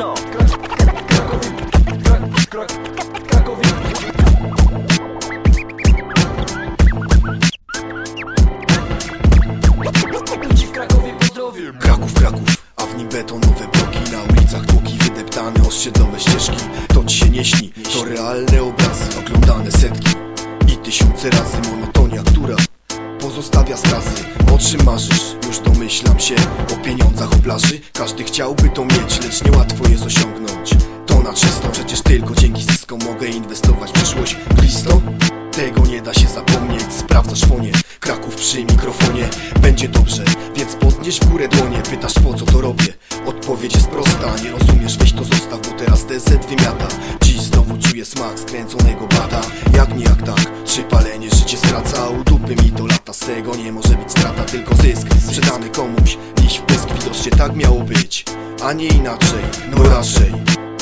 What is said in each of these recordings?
co? Kraków, Kraków, a w nim betonowe bloki. Na ulicach tłoki wydeptane osiedlowe ścieżki. To ci się nie śni, to realne obrazy Oglądane setki i tysiące razy Monotonia, która pozostawia strazy czym marzysz? Już domyślam się O pieniądzach, o plaży Każdy chciałby to mieć, lecz niełatwo jest osiągnąć. To na czysto, przecież tylko dzięki zyskom Mogę inwestować w przyszłość. Blisto? Tego nie da się zapomnieć. Sprawdzasz fonie, Kraków przy mikrofonie. Będzie dobrze, więc podnieś w górę dłonie. Pytasz po co to robię? Odpowiedź jest prosta Nie rozumiesz, weź to zostaw, bo teraz DZ wymiata czuję smak skręconego bata. Jak nie jak tak, czy palenie życie skraca U dupy mi to lata, z tego nie może być strata. Tylko zysk, sprzedany komuś w pysk, widocznie tak miało być A nie inaczej, no raczej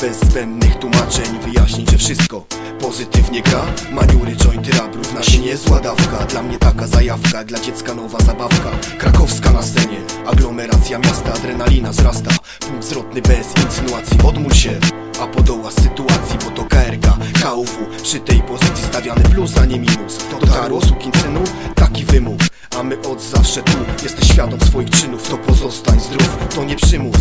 bez zbędnych tłumaczeń wyjaśnić, że wszystko pozytywnie gra. Maniury, jointy, rabrów, na się niezła dawka. Dla mnie taka zajawka, dla dziecka nowa zabawka. Krakowska na scenie, aglomeracja miasta Adrenalina wzrasta, punkt zwrotny bez insynuacji Odmól się, a podoła sytuacji, bo to KRK, KUW Przy tej pozycji stawiany plus, a nie minus. Dotarło sukinsynu, taki wymóg A my od zawsze tu, jesteś świadom swoich czynów. To pozostań zdrów, to nie przymus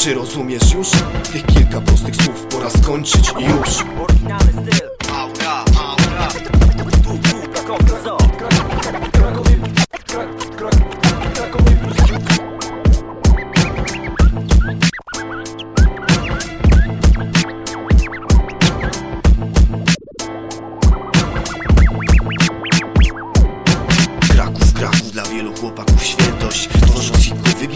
czy rozumiesz już? Tych kilka prostych słów pora skończyć już Oryginalny styl Aura, aura Kraków, Kraków dla wielu chłopaków hitku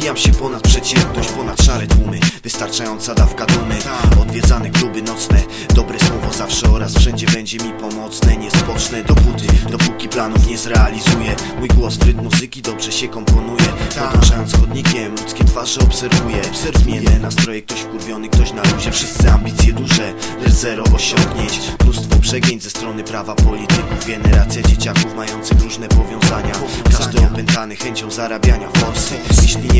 wybijam się ponad przeciętność Ponad szare tłumy, wystarczająca dawka dumy. Odwiedzane kluby nocne, dobre słowo zawsze oraz wszędzie będzie mi pomocne. Nie spocznę dopóty, dopóki planów nie zrealizuję. Mój głos w rytm muzyki dobrze się komponuje. Podążając chodnikiem, ludzkie twarze obserwuję. Zmienne nastroje, ktoś wkurwiony, ktoś na luzie. Wszyscy ambicje duże, lecz zero osiągnięć. Mnóstwo przegięć ze strony prawa polityków. Generacja dzieciaków mających różne powiązania. Każdy opętany chęcią zarabiania forsy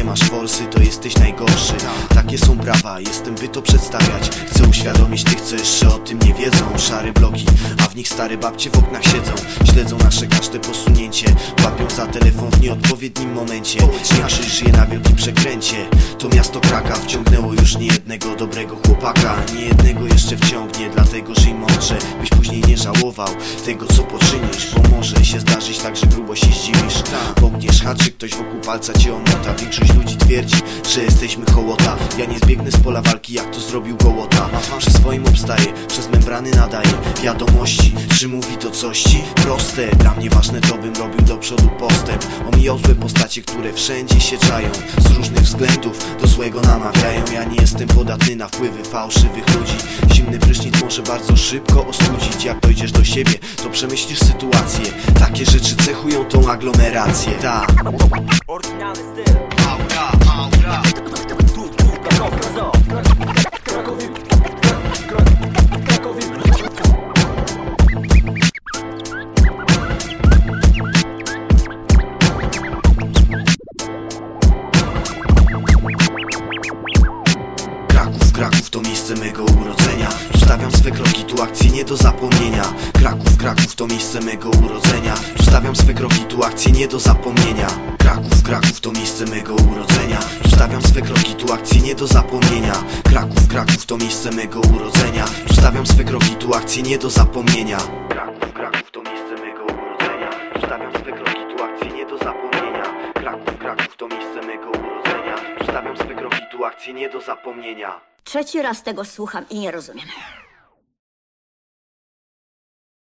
masz forsy, to jesteś najgorszy. Takie są prawa, jestem by to przedstawiać. Chcę uświadomić tych, co jeszcze o tym nie wiedzą. Szare bloki, a w nich stare babcie w oknach siedzą. Śledzą nasze każde posunięcie. Łapią za telefon w nieodpowiednim momencie. Większość żyje na wielkim przekręcie. To miasto Kraka wciągnęło już niejednego dobrego chłopaka. Niejednego jeszcze wciągnie, dlatego żyj mądrze Byś później nie żałował tego, co poczynisz Bo może się zdarzyć tak, że grubo się zdziwisz. Pogniesz haczyk, ktoś wokół palca cię omota Większość ludzi twierdzi, że jesteśmy hołota Ja nie zbiegnę z pola walki, jak to zrobił Gołota. Przy swoim obstaję, przez membrany nadaję Wiadomości, czy mówi to coś ci? Proste, dla mnie ważne to bym robił do przodu postęp. Omijał złe postacie, które wszędzie się czają. Z różnych względów do złego namawiają. Ja nie jestem podatny na wpływy fałszywych ludzi. Zimny prysznic może bardzo szybko ostudzić. Jak dojdziesz do siebie, to przemyślisz sytuację. Takie rzeczy cechują tą aglomerację. Tak. Oryginalny styl Aura, aura Tu, to miejsce mego urodzenia. Stawiam swe kroki, tu akcje nie do zapomnienia. Kraków, Kraków to miejsce mego urodzenia. Stawiam swe kroki, tu akcje nie do zapomnienia. Kraków, Kraków to miejsce mego urodzenia. Stawiam swe kroki, tu akcje nie do zapomnienia. Kraków, Kraków to miejsce mego urodzenia. Stawiam swe kroki, tu akcje nie do zapomnienia. Kraków, Kraków to miejsce mego urodzenia. Stawiam swe kroki, tu akcje nie do zapomnienia. Kraków, Kraków to miejsce mego urodzenia. Stawiam swe kroki, tu akcje nie do zapomnienia Trzeci raz tego słucham i nie rozumiem.